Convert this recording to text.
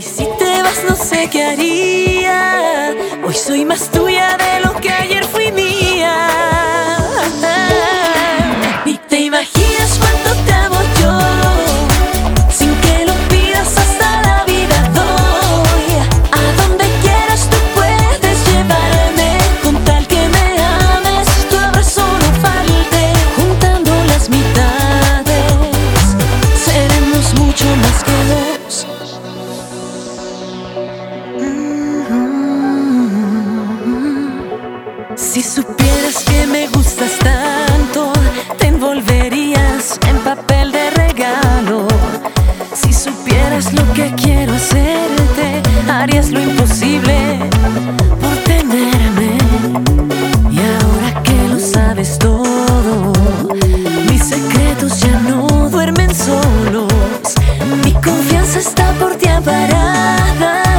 Y si te vas no sé qué haría. Hoy soy más tuya de lo que ayer Si supieras que me gustas tanto, te envolverías en papel de regalo. Si supieras lo que quiero hacerte, harías lo imposible por tenerme. Y ahora que lo sabes todo, mis secretos ya no duermen solos. Mi confianza está por ti amparar.